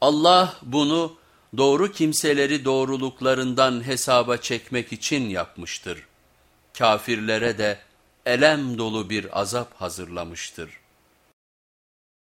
Allah bunu doğru kimseleri doğruluklarından hesaba çekmek için yapmıştır. Kafirlere de elem dolu bir azap hazırlamıştır.